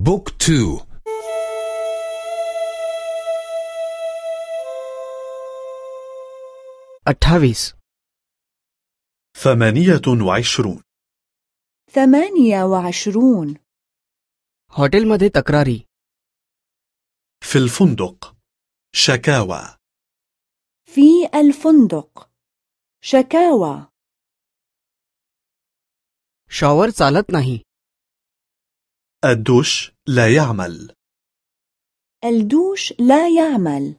بوك تو अठ्ठावीस ثمانية وعشرون ثمانية وعشرون हॉटेलमध्ये तक्रारी في الفندق شكاوى في الفندق شكاوى शॉवर चालत नाही الدوش لا يعمل الدوش لا يعمل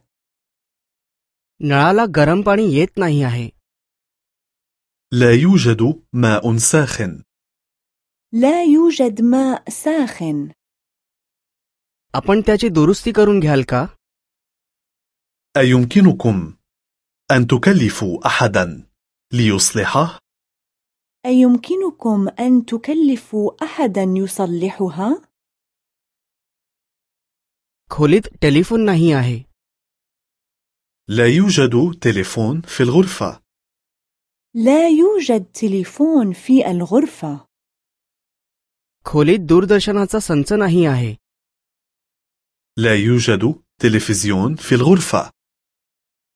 नळाला गरम पाणी येत नाही आहे لا يوجد ماء ساخن لا يوجد ماء ساخن आपण त्याची दुरुस्ती करून घ्याल का أيمكنكم أن تكلفوا أحدا ليصلحه؟ أيمكنكم أن تكلفوا أحدا يصلحها؟ खोलीत टेलिफोन नाही आहे لا يوجد تليفون في الغرفة لا يوجد تليفون في الغرفة खोलीत दूरदर्शनाचा संच नाही आहे لا يوجد تلفزيون في الغرفة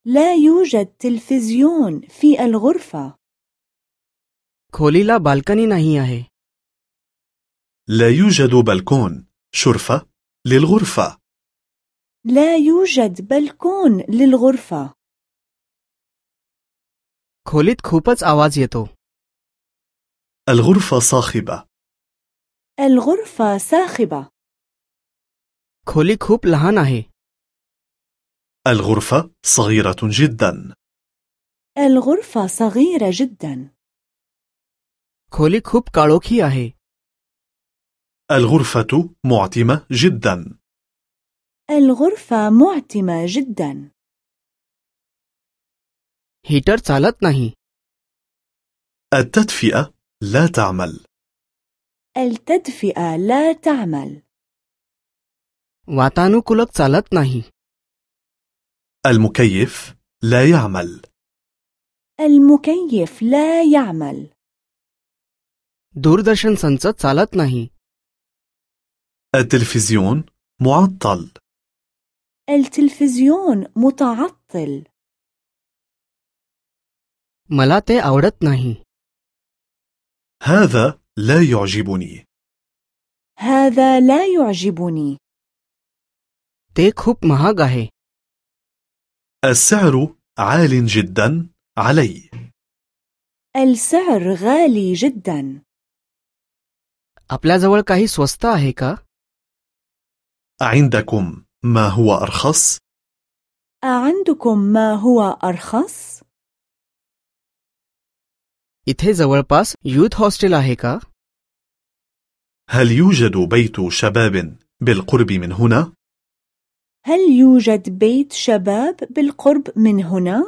لا يوجد تلفزيون في الغرفة खोलीला बाल्कनी नाही आहे لا يوجد بلكون شرفة للغرفة لا يوجد بلكون للغرفة खोलीत खूपच आवाज येतो الغرفة صاخبة الغرفة صاخبة खोली खूप लहान आहे الغرفة صغيرة جدا الغرفة صغيرة جدا खोली खूप काळोखी आहे الغرفة معتمة جدا الغرفة معتمة جدا हीटर चालत नाही التدفئة لا تعمل التدفئة لا تعمل वातानुकूलक चालत नाही المكيف لا يعمل المكيف لا يعمل दूरदर्शन संच चालत नाही التلفزيون معطل التلفزيون متعطل मला ते आवडत नाही هذا لا يعجبني هذا لا يعجبني ते खूप महाग आहे السعر عال جدا علي السعر غالي جدا आपल्याजवळ काही स्वस्त आहे का عندكم ما هو أرخص؟ أعندكم ما هو أرخص؟ इथे जवळपास युथ हॉस्टेल आहे का هل يوجد بيت شباب بالقرب من هنا؟ هل يوجد بيت شباب بالقرب من هنا؟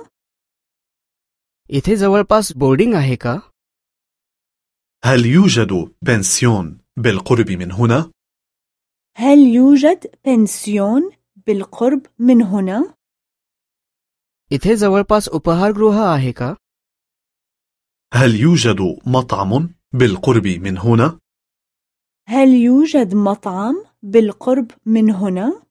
इथे जवळपास बोर्डिंग आहे का هل يوجد بنسيون بالقرب من هنا؟ هل يوجد بنسيون بالقرب من هنا؟ इथे जवळपास उपहारगृह आहे का هل يوجد مطعم بالقرب من هنا؟ هل يوجد مطعم بالقرب من هنا؟